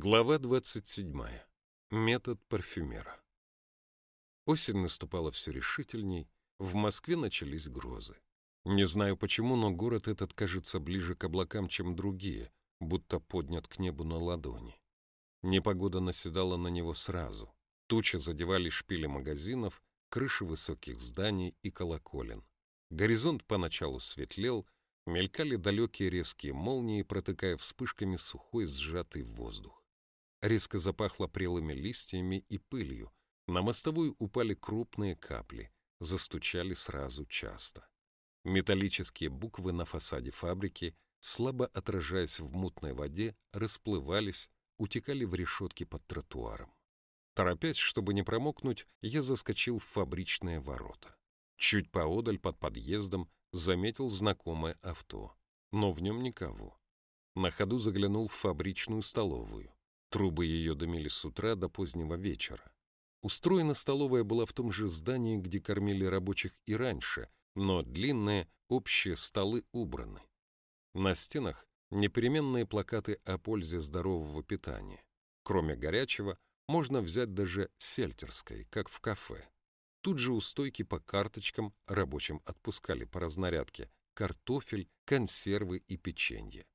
Глава 27. Метод парфюмера. Осень наступала все решительней, в Москве начались грозы. Не знаю почему, но город этот кажется ближе к облакам, чем другие, будто поднят к небу на ладони. Непогода наседала на него сразу. Тучи задевали шпили магазинов, крыши высоких зданий и колоколен. Горизонт поначалу светлел, мелькали далекие резкие молнии, протыкая вспышками сухой сжатый воздух. Резко запахло прелыми листьями и пылью. На мостовую упали крупные капли, застучали сразу часто. Металлические буквы на фасаде фабрики, слабо отражаясь в мутной воде, расплывались, утекали в решетки под тротуаром. Торопясь, чтобы не промокнуть, я заскочил в фабричные ворота. Чуть поодаль под подъездом заметил знакомое авто, но в нем никого. На ходу заглянул в фабричную столовую. Трубы ее дымили с утра до позднего вечера. Устроена столовая была в том же здании, где кормили рабочих и раньше, но длинные общие столы убраны. На стенах непременные плакаты о пользе здорового питания. Кроме горячего, можно взять даже сельтерской, как в кафе. Тут же у стойки по карточкам рабочим отпускали по разнарядке картофель, консервы и печенье.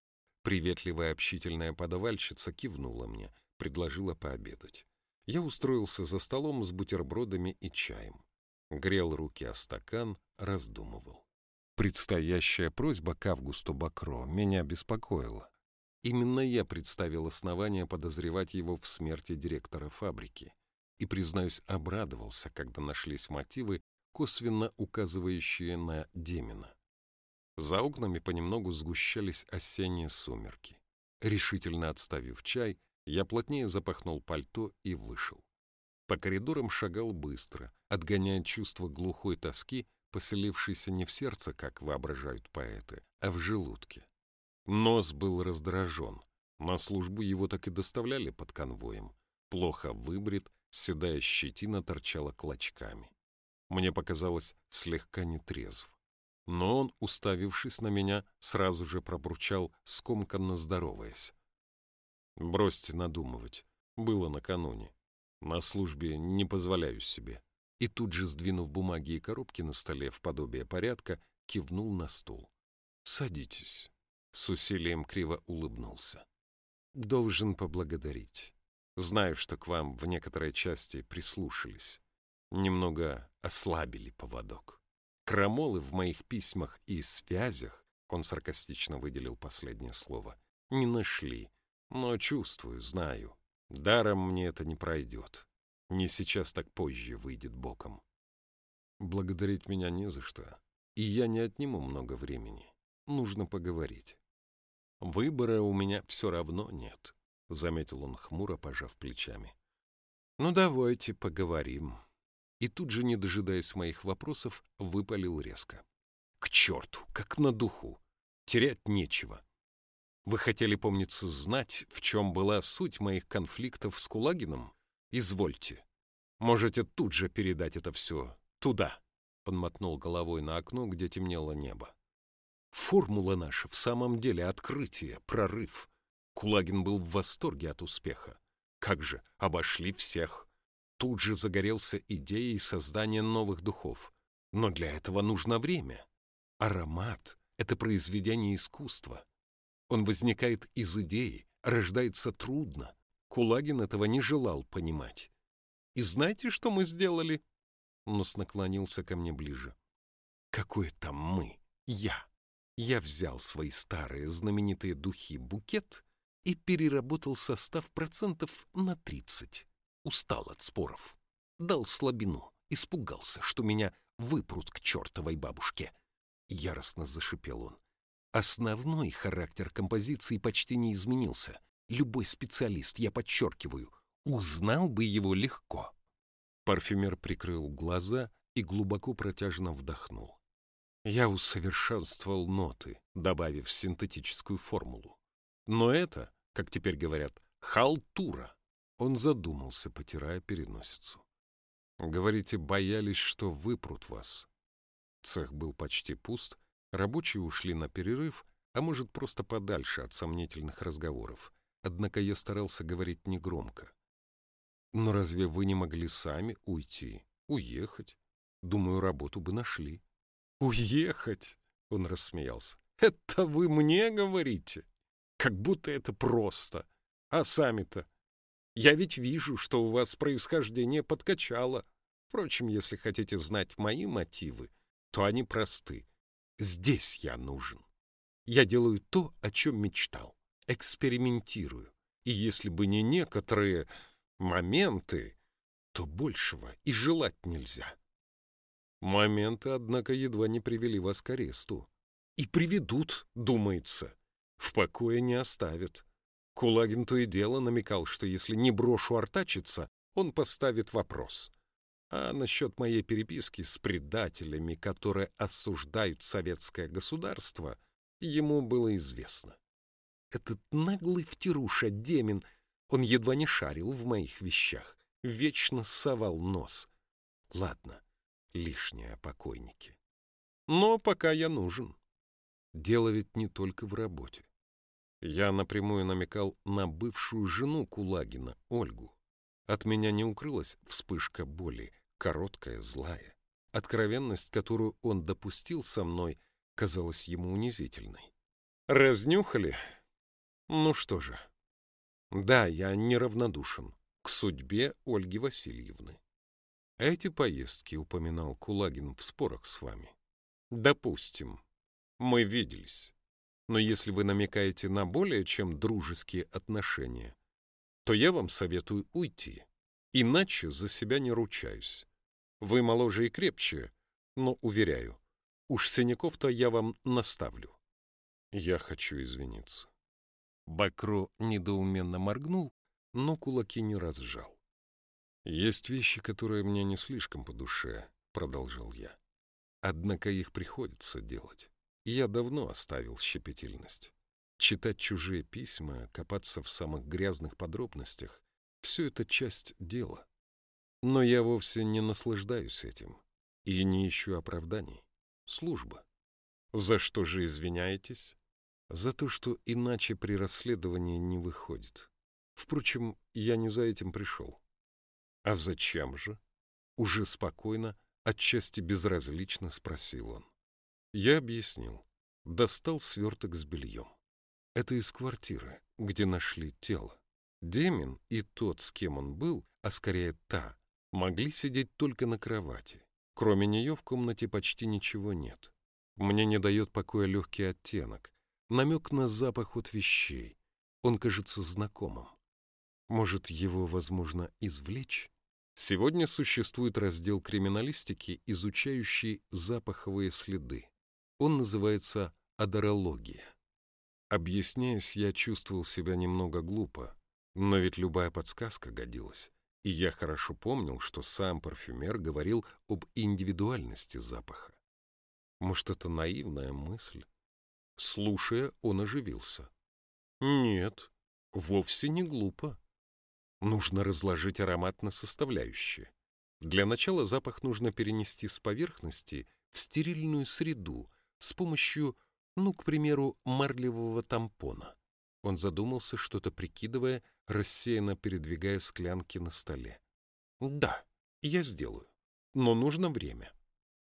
Приветливая общительная подавальщица кивнула мне, предложила пообедать. Я устроился за столом с бутербродами и чаем. Грел руки о стакан, раздумывал. Предстоящая просьба к Августу Бакро меня беспокоила. Именно я представил основания подозревать его в смерти директора фабрики. И, признаюсь, обрадовался, когда нашлись мотивы, косвенно указывающие на Демина. За окнами понемногу сгущались осенние сумерки. Решительно отставив чай, я плотнее запахнул пальто и вышел. По коридорам шагал быстро, отгоняя чувство глухой тоски, поселившейся не в сердце, как воображают поэты, а в желудке. Нос был раздражен. На службу его так и доставляли под конвоем. Плохо выбрит, седая щетина торчала клочками. Мне показалось слегка нетрезв. Но он, уставившись на меня, сразу же пробурчал, скомканно здороваясь. «Бросьте надумывать. Было накануне. На службе не позволяю себе». И тут же, сдвинув бумаги и коробки на столе в подобие порядка, кивнул на стул. «Садитесь». С усилием криво улыбнулся. «Должен поблагодарить. Знаю, что к вам в некоторой части прислушались. Немного ослабили поводок». Крамолы в моих письмах и связях, он саркастично выделил последнее слово, не нашли, но чувствую, знаю. Даром мне это не пройдет. Не сейчас, так позже выйдет боком. Благодарить меня не за что, и я не отниму много времени. Нужно поговорить. Выбора у меня все равно нет, — заметил он хмуро, пожав плечами. Ну, давайте поговорим и тут же, не дожидаясь моих вопросов, выпалил резко. «К черту, как на духу! Терять нечего. Вы хотели, помнится, знать, в чем была суть моих конфликтов с Кулагином? Извольте. Можете тут же передать это все туда». Он мотнул головой на окно, где темнело небо. Формула наша в самом деле открытие, прорыв. Кулагин был в восторге от успеха. Как же, обошли всех тут же загорелся идеей создания новых духов. Но для этого нужно время. Аромат — это произведение искусства. Он возникает из идеи, рождается трудно. Кулагин этого не желал понимать. И знаете, что мы сделали? Нос наклонился ко мне ближе. Какое там мы? Я. Я взял свои старые знаменитые духи «Букет» и переработал состав процентов на тридцать. Устал от споров. Дал слабину. Испугался, что меня выпрут к чертовой бабушке. Яростно зашипел он. Основной характер композиции почти не изменился. Любой специалист, я подчеркиваю, узнал бы его легко. Парфюмер прикрыл глаза и глубоко протяжно вдохнул. Я усовершенствовал ноты, добавив синтетическую формулу. Но это, как теперь говорят, халтура. Он задумался, потирая переносицу. «Говорите, боялись, что выпрут вас». Цех был почти пуст, рабочие ушли на перерыв, а может, просто подальше от сомнительных разговоров. однако я старался говорить негромко. Но разве вы не могли сами уйти, уехать? Думаю, работу бы нашли. Уехать? Он рассмеялся. Это вы мне говорите? Как будто это просто. А сами-то? Я ведь вижу, что у вас происхождение подкачало. Впрочем, если хотите знать мои мотивы, то они просты. Здесь я нужен. Я делаю то, о чем мечтал. Экспериментирую. И если бы не некоторые моменты, то большего и желать нельзя. Моменты, однако, едва не привели вас к аресту. И приведут, думается. В покое не оставят. Кулагин то и дело намекал, что если не брошу артачиться, он поставит вопрос. А насчет моей переписки с предателями, которые осуждают советское государство, ему было известно. Этот наглый втируша Демин, он едва не шарил в моих вещах, вечно совал нос. Ладно, лишнее о покойнике. Но пока я нужен. Дело ведь не только в работе. Я напрямую намекал на бывшую жену Кулагина, Ольгу. От меня не укрылась вспышка боли, короткая, злая. Откровенность, которую он допустил со мной, казалась ему унизительной. Разнюхали? Ну что же. Да, я неравнодушен к судьбе Ольги Васильевны. Эти поездки упоминал Кулагин в спорах с вами. Допустим, мы виделись. Но если вы намекаете на более чем дружеские отношения, то я вам советую уйти. Иначе за себя не ручаюсь. Вы моложе и крепче, но, уверяю, уж синяков-то я вам наставлю. Я хочу извиниться. Бакро недоуменно моргнул, но кулаки не разжал. «Есть вещи, которые мне не слишком по душе», — продолжал я. «Однако их приходится делать. Я давно оставил щепетильность. Читать чужие письма, копаться в самых грязных подробностях — все это часть дела. Но я вовсе не наслаждаюсь этим и не ищу оправданий. Служба. За что же извиняетесь? За то, что иначе при расследовании не выходит. Впрочем, я не за этим пришел. А зачем же? Уже спокойно, отчасти безразлично спросил он. Я объяснил. Достал сверток с бельем. Это из квартиры, где нашли тело. Демин и тот, с кем он был, а скорее та, могли сидеть только на кровати. Кроме нее в комнате почти ничего нет. Мне не дает покоя легкий оттенок, намек на запах от вещей. Он кажется знакомым. Может, его возможно извлечь? Сегодня существует раздел криминалистики, изучающий запаховые следы. Он называется адорология. Объясняясь, я чувствовал себя немного глупо, но ведь любая подсказка годилась. И я хорошо помнил, что сам парфюмер говорил об индивидуальности запаха. Может, это наивная мысль? Слушая, он оживился. Нет, вовсе не глупо. Нужно разложить аромат на составляющие. Для начала запах нужно перенести с поверхности в стерильную среду, с помощью, ну, к примеру, марлевого тампона. Он задумался, что-то прикидывая, рассеянно передвигая склянки на столе. «Да, я сделаю. Но нужно время».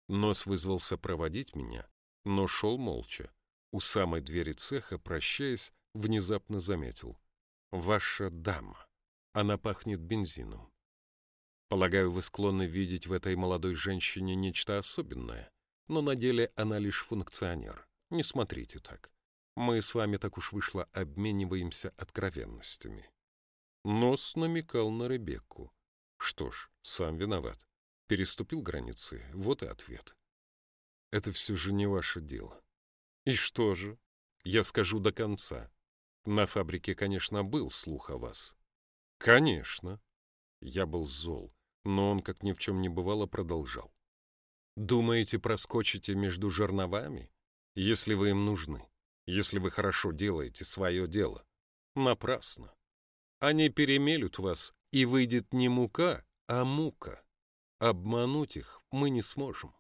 Нос вызвался проводить меня, но шел молча. У самой двери цеха, прощаясь, внезапно заметил. «Ваша дама. Она пахнет бензином. Полагаю, вы склонны видеть в этой молодой женщине нечто особенное но на деле она лишь функционер. Не смотрите так. Мы с вами так уж вышло обмениваемся откровенностями. Нос намекал на Ребекку. Что ж, сам виноват. Переступил границы, вот и ответ. Это все же не ваше дело. И что же? Я скажу до конца. На фабрике, конечно, был слух о вас. Конечно. Я был зол, но он, как ни в чем не бывало, продолжал. Думаете, проскочите между жерновами, если вы им нужны, если вы хорошо делаете свое дело? Напрасно. Они перемелют вас, и выйдет не мука, а мука. Обмануть их мы не сможем.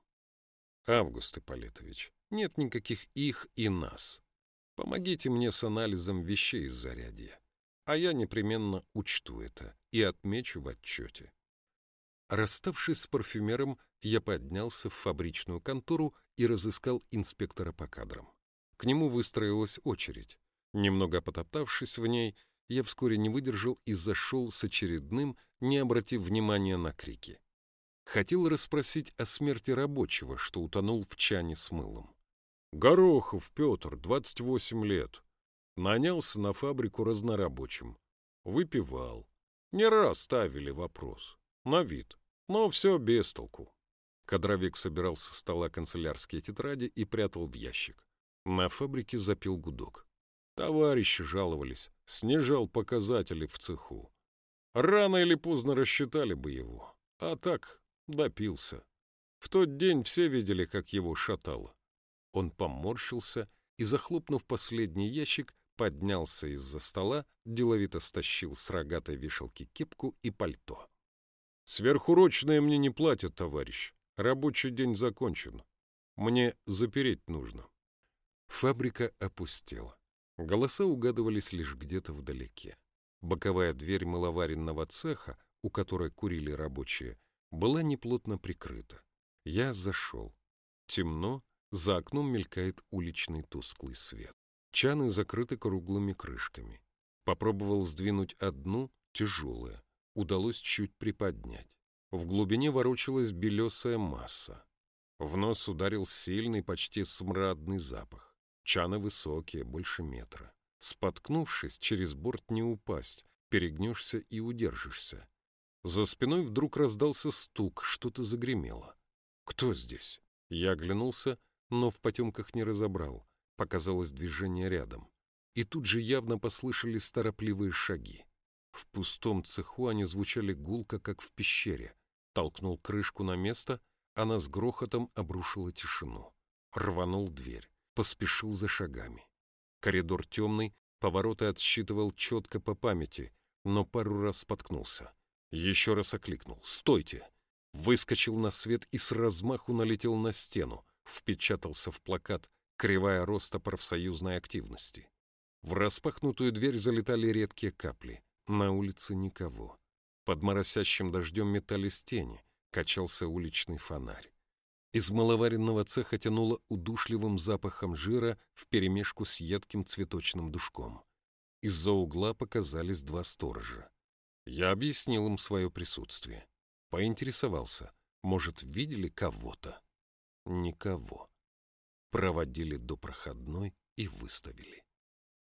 Август Ипполитович, нет никаких их и нас. Помогите мне с анализом вещей из зарядья. а я непременно учту это и отмечу в отчете. Расставшись с парфюмером, я поднялся в фабричную контору и разыскал инспектора по кадрам. К нему выстроилась очередь. Немного потоптавшись в ней, я вскоре не выдержал и зашел с очередным, не обратив внимания на крики. Хотел расспросить о смерти рабочего, что утонул в чане с мылом. Горохов Петр, 28 лет. Нанялся на фабрику разнорабочим. Выпивал. Не раз ставили вопрос. На вид. Но все без толку. Кадровик собирал со стола канцелярские тетради и прятал в ящик. На фабрике запил гудок. Товарищи жаловались, снижал показатели в цеху. Рано или поздно рассчитали бы его, а так допился. В тот день все видели, как его шатало. Он поморщился и, захлопнув последний ящик, поднялся из-за стола, деловито стащил с рогатой вешалки кепку и пальто. «Сверхурочные мне не платят, товарищ. Рабочий день закончен. Мне запереть нужно». Фабрика опустела. Голоса угадывались лишь где-то вдалеке. Боковая дверь маловаренного цеха, у которой курили рабочие, была неплотно прикрыта. Я зашел. Темно, за окном мелькает уличный тусклый свет. Чаны закрыты круглыми крышками. Попробовал сдвинуть одну, тяжелая. Удалось чуть приподнять. В глубине ворочалась белесая масса. В нос ударил сильный, почти смрадный запах. Чаны высокие, больше метра. Споткнувшись, через борт не упасть, перегнешься и удержишься. За спиной вдруг раздался стук, что-то загремело. «Кто здесь?» Я оглянулся, но в потемках не разобрал. Показалось движение рядом. И тут же явно послышались торопливые шаги. В пустом цеху они звучали гулко, как в пещере. Толкнул крышку на место, она с грохотом обрушила тишину. Рванул дверь поспешил за шагами. Коридор темный, повороты отсчитывал четко по памяти, но пару раз споткнулся. Еще раз окликнул «Стойте!» Выскочил на свет и с размаху налетел на стену, впечатался в плакат «Кривая роста профсоюзной активности». В распахнутую дверь залетали редкие капли. На улице никого. Под моросящим дождем метались тени, качался уличный фонарь. Из маловаренного цеха тянуло удушливым запахом жира вперемешку с едким цветочным душком. Из-за угла показались два сторожа. Я объяснил им свое присутствие. Поинтересовался, может, видели кого-то? Никого. Проводили до проходной и выставили.